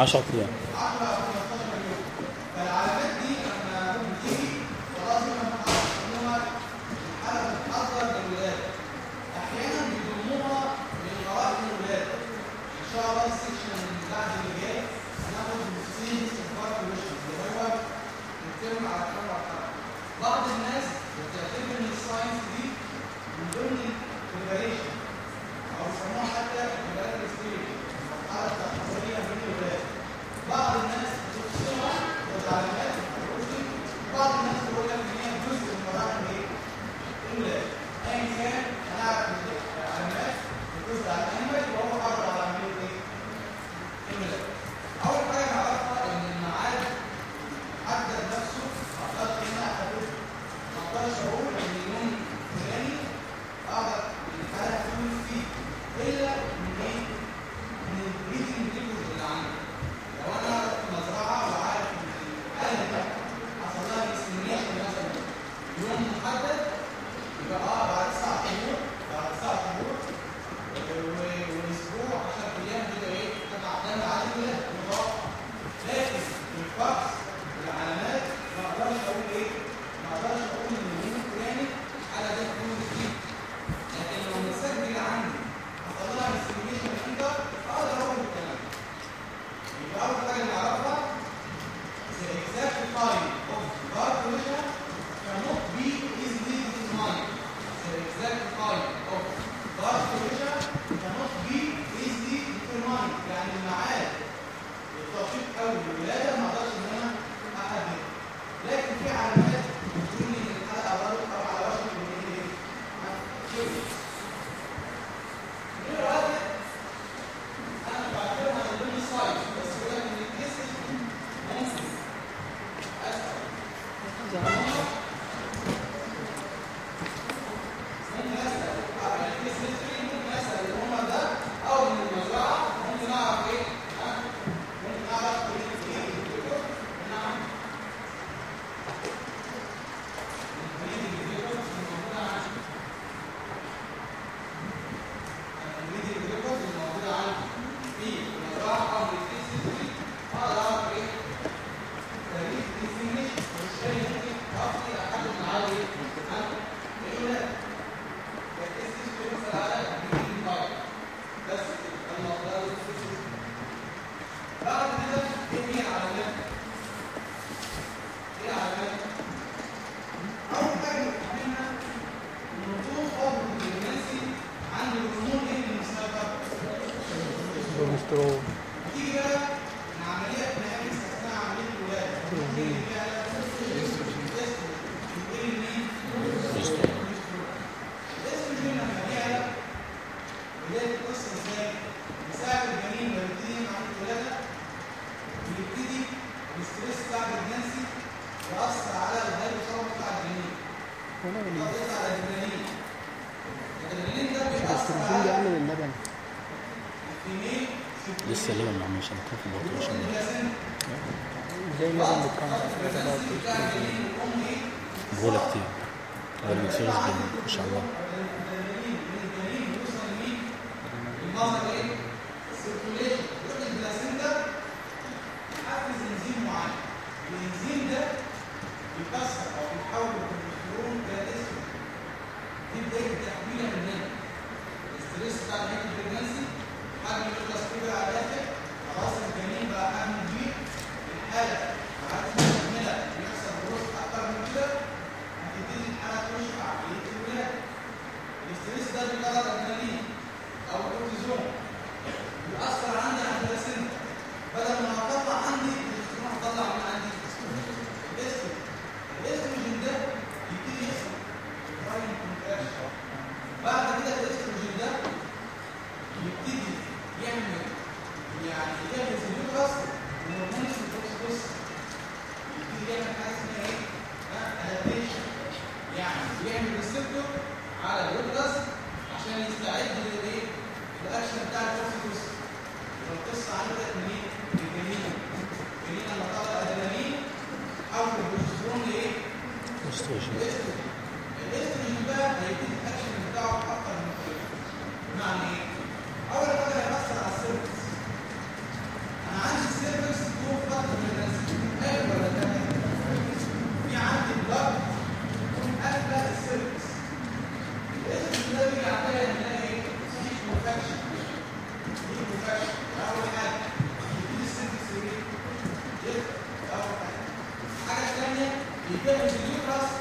Acho que اللي بقول كتير. هذا اللي بيصير ان شاء الله. الانزيم ده أو بيتحول تحويله من هنا الستريس بتاع على خلاص الجنين بقى الحالة. ال stress ده بيطلع ادرينالين أو كورتيزون بيأثر عندي على ال placenta بدل ما اطلع عندي بس عشان يستعد للإيه؟ الاكشن بتاع الكورتيكوس القصة عندك منين؟ الجنين إيه؟ الجنين لما طلع أدرينالين أو البروجسترون إيه؟ Então, o livro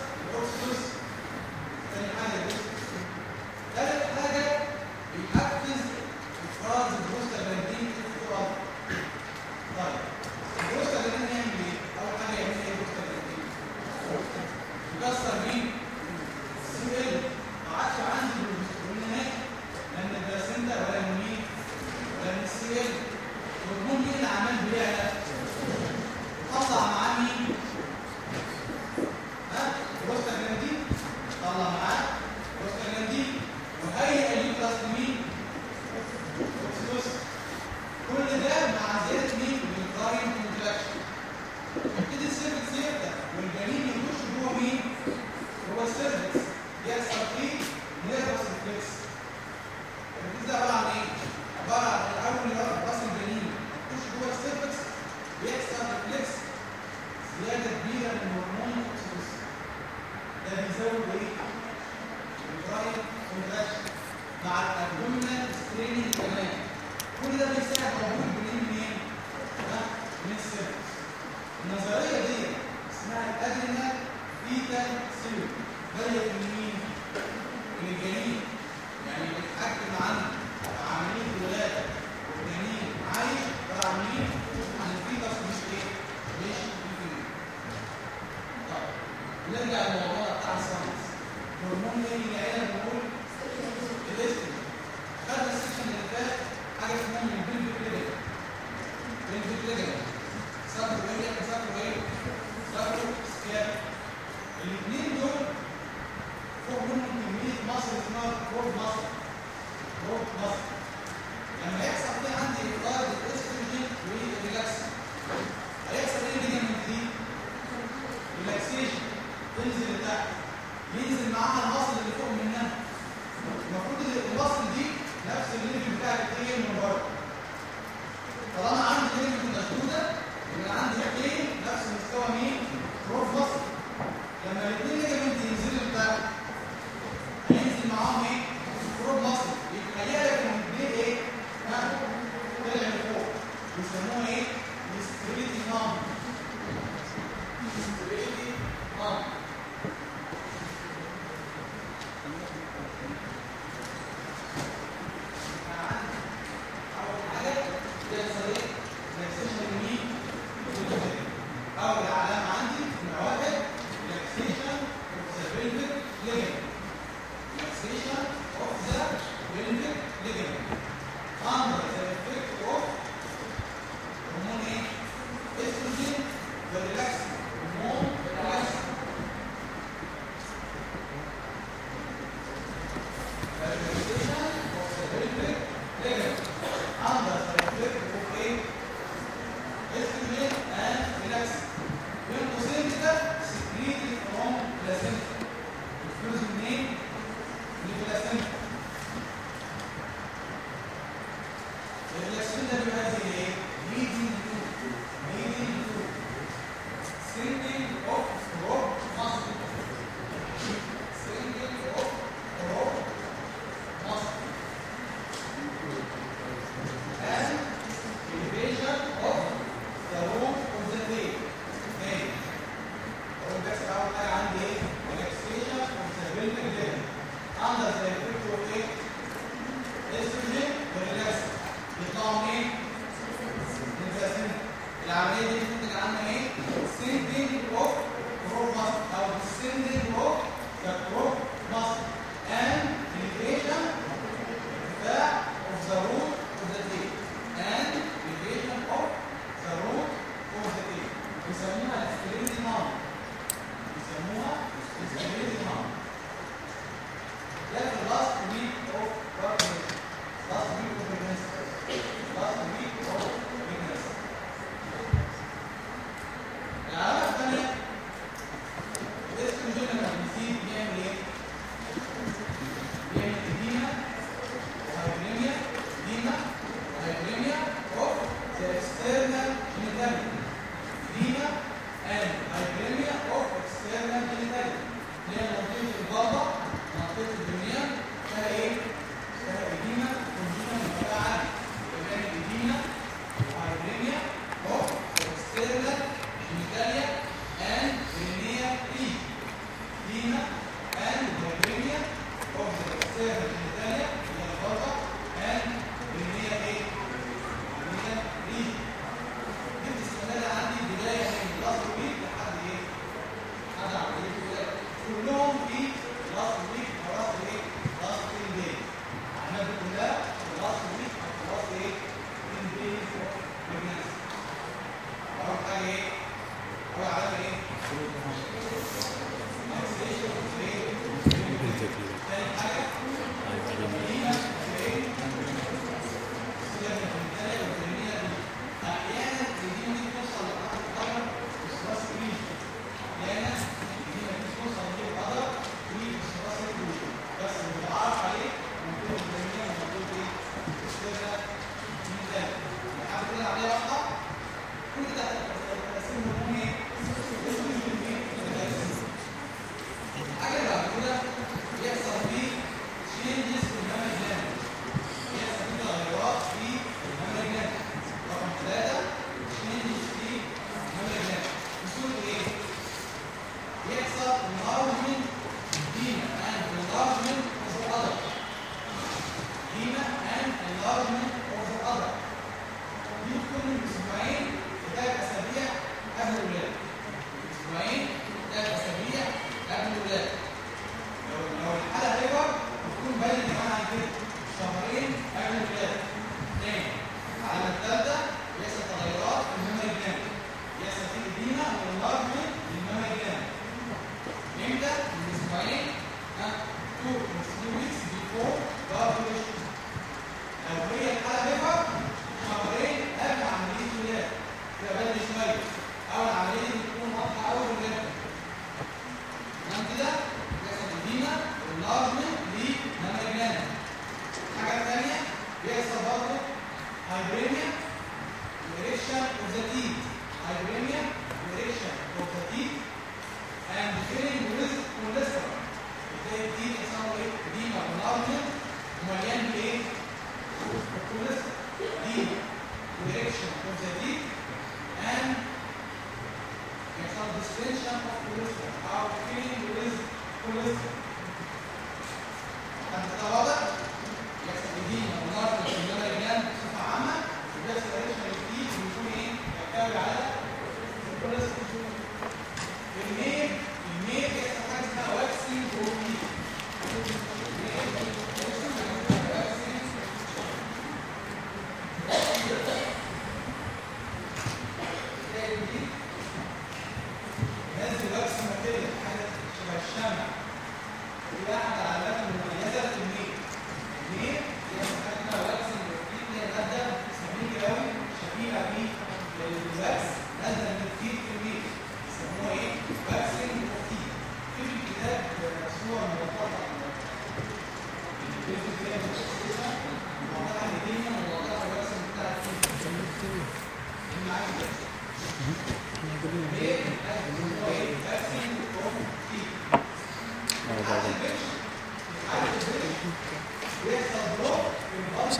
زياده كبيره من هرمون الاكسس ده بيزود إيه؟ الدرايف كونتراكشن مع الابدومينال ستريننج كمان كل ده بيساعد موجود منين منين؟ من السيرفس النظرية دي اسمها الادرينال فيتا سيرفس جاية من مين؟ من الجنين يعني بتتحكم عنه نرجع لموضوعنا بتاع الساينس هرمون نيجي لعيله بنقول الاستروجين خدنا السيشن اللي فات حاجة اسمها البنفيكليجن البنفيكليجن سابر ويا سابر ويا سابر سكاب الاثنين دول فوق منهم كمية مصر اسمها رود مصر رود مصر نفس ال level بتاع ال skin من بره طالما عندي ليفل مشدوده يبقى عندي ال skin نفس مستوى مين؟ ال root muscle لما الاثنين ligament ينزلوا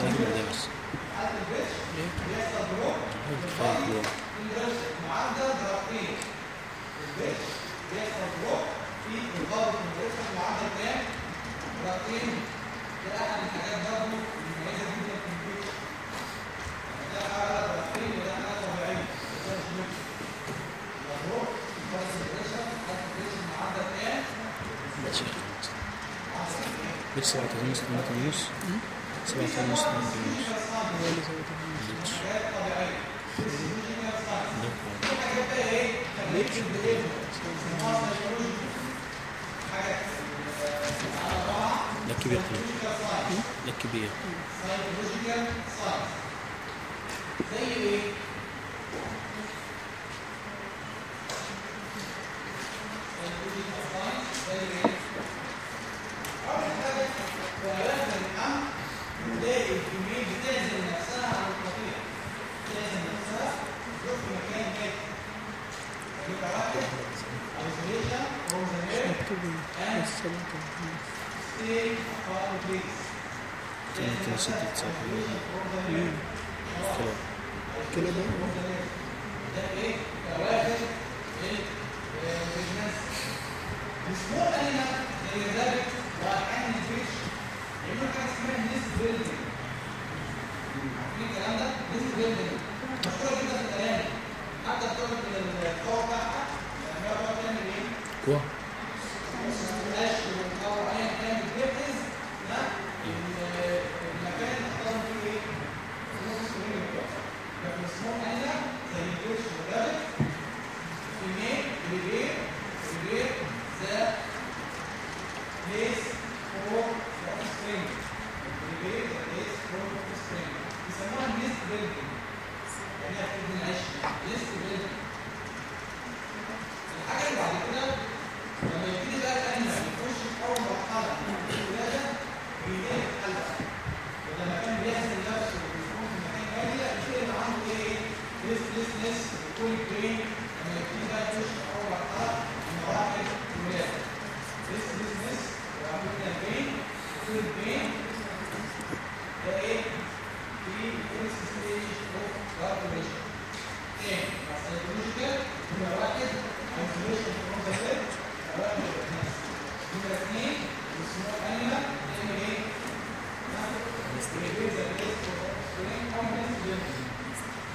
سنة كده بس لسه بعد المسلمات النص صلاة المسلم لك بيقلب لك بيقلب زي إيه ثلاثة ستة تسعة كلام كلام مش مو أنا زي ذلك واحيانا الفيش يعملوا حاجة اسمها نيس بيلدنج عارفين الكلام ده؟ نيس بيلدنج مشهوره جدا في الأيام حتى بتقعد من القوه بتاعها لما بتعمل إيه؟ Amen.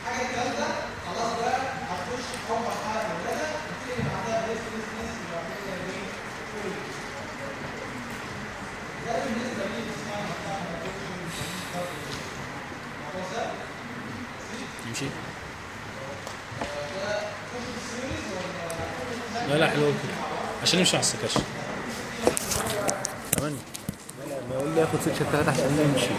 الحاجة الثالثه خلاص بقى هتخش اول مرحله في الولاده بتيجي بعدها بريس بريس ده بالنسبة لي اسمها مرحله يمشي. لا لا حلو. عشان يمشي على السكاش. ثمانية ما يقول لي ياخد سكشن ثلاثة عشان يمشي.